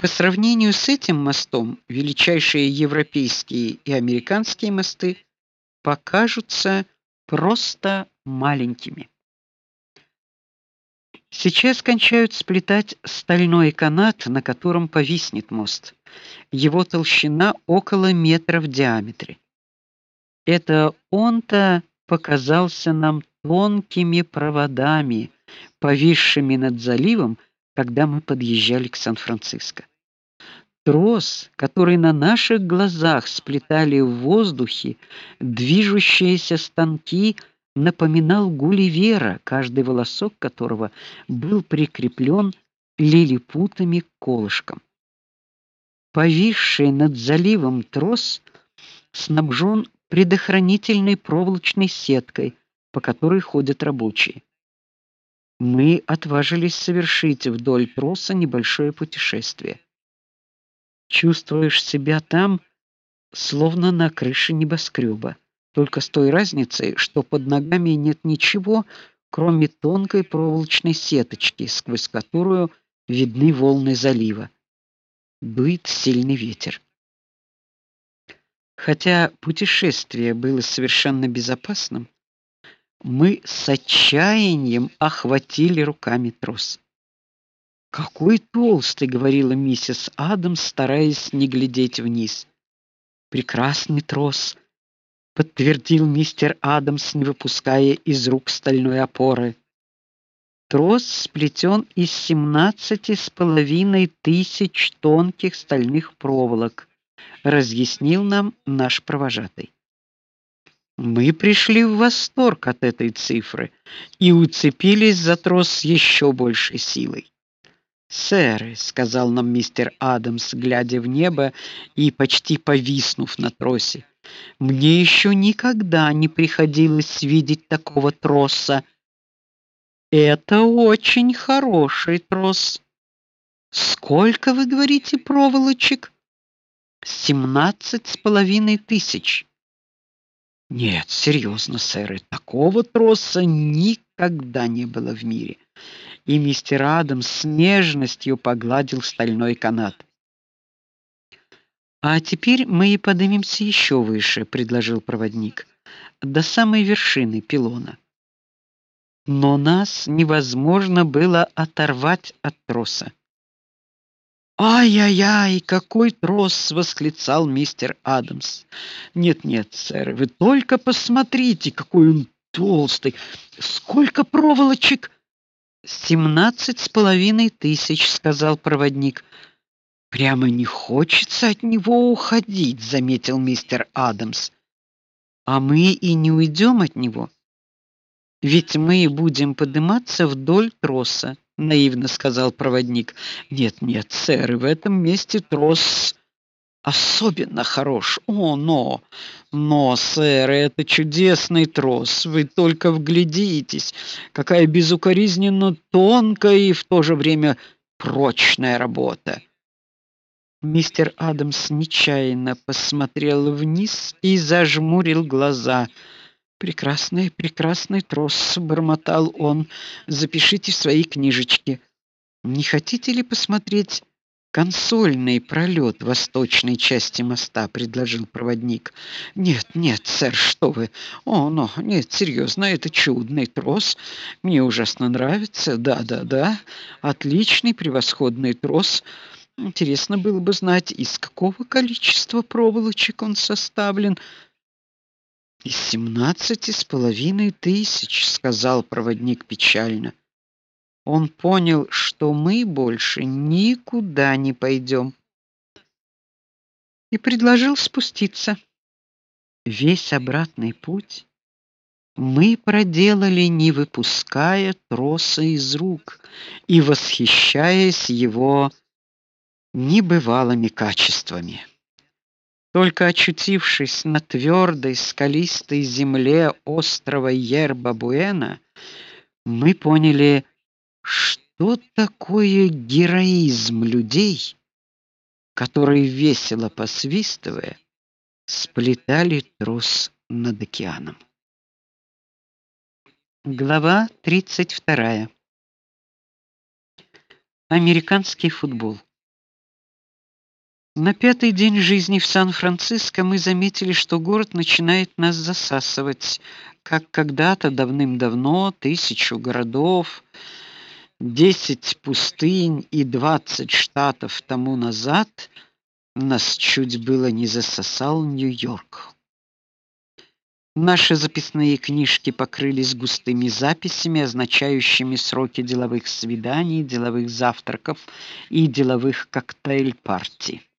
По сравнению с этим мостом, величайшие европейские и американские мосты покажутся просто маленькими. Сейчас кончают сплетать стальной канат, на котором повиснет мост. Его толщина около метра в диаметре. Это он-то показался нам тонкими проводами, повисшими над заливом, когда мы подъезжали к Сан-Франциско. Трос, который на наших глазах сплетали в воздухе движущиеся станки, напоминал гулливера, каждый волосок которого был прикреплен лилипутами к колышкам. Повисший над заливом трос снабжен предохранительной проволочной сеткой, по которой ходят рабочие. Мы отважились совершить вдоль троса небольшое путешествие. Чувствуешь себя там словно на крыше небоскреба, только с той разницей, что под ногами нет ничего, кроме тонкой проволочной сеточки, сквозь которую видны волны залива. Дует сильный ветер. Хотя путешествие было совершенно безопасным, мы с отчаянием охватили руками трос. Какой толстый, говорила миссис Адамс, стараясь не глядеть вниз. Прекрасный трос, подтвердил мистер Адамс, не выпуская из рук стальной опоры. Трос сплетен из семнадцати с половиной тысяч тонких стальных проволок разъяснил нам наш провожатый. Мы пришли в восторг от этой цифры и уцепились за трос с еще большей силой. "Сэр", сказал нам мистер Адамс, глядя в небо и почти повиснув на тросе. "Мне еще никогда не приходилось видеть такого троса. Это очень хороший трос. Сколько вы говорите проволочек?" семнадцать с половиной тысяч. Нет, серьезно, сэр, такого троса никогда не было в мире. И мистер Адамс с нежностью погладил стальной канат. А теперь мы и поднимемся еще выше, предложил проводник, до самой вершины пилона. Но нас невозможно было оторвать от троса. Ай-яй-яй, какой трос, восклицал мистер Адамс. Нет-нет, сэр, вы только посмотрите, какой он толстый. Сколько проволочек? Семнадцать с половиной тысяч, сказал проводник. Прямо не хочется от него уходить, заметил мистер Адамс. А мы и не уйдем от него. Ведь мы будем подниматься вдоль троса наивно сказал проводник. Нет, нет, сэр, в этом месте трос особенно хорош. О, но, но, сэр, это чудесный трос. Вы только вглядитесь, какая безукоризненно тонкая и в то же время прочная работа. Мистер Адамс нечаянно посмотрел вниз и зажмурил глаза. Прекрасный, прекрасный трос, бормотал он. Запишите в свои книжечки. Не хотите ли посмотреть консольный пролет восточной части моста, предложил проводник. Нет, нет, сэр, что вы? О, но нет, серьезно, это чудный трос. Мне ужасно нравится. Да-да-да. Отличный, превосходный трос. Интересно было бы знать, из какого количества проволочек он составлен. Из семнадцати с половиной тысяч, сказал проводник печально. Он понял, что мы больше никуда не пойдем, и предложил спуститься. Весь обратный путь мы проделали, не выпуская троса из рук и восхищаясь его небывалыми качествами. Только очутившись на твердой скалистой земле острова Ерба-Буэна, мы поняли, что такое героизм людей, которые весело посвистывая сплетали трос над океаном. Глава 32. Американский футбол. На пятый день жизни в Сан-Франциско мы заметили, что город начинает нас засасывать, как когда-то давным-давно тысячу городов, десять пустынь и двадцать штатов тому назад нас чуть было не засосал Нью-Йорк. Наши записные книжки покрылись густыми записями, означающими сроки деловых свиданий, деловых завтраков и деловых коктейль-партий.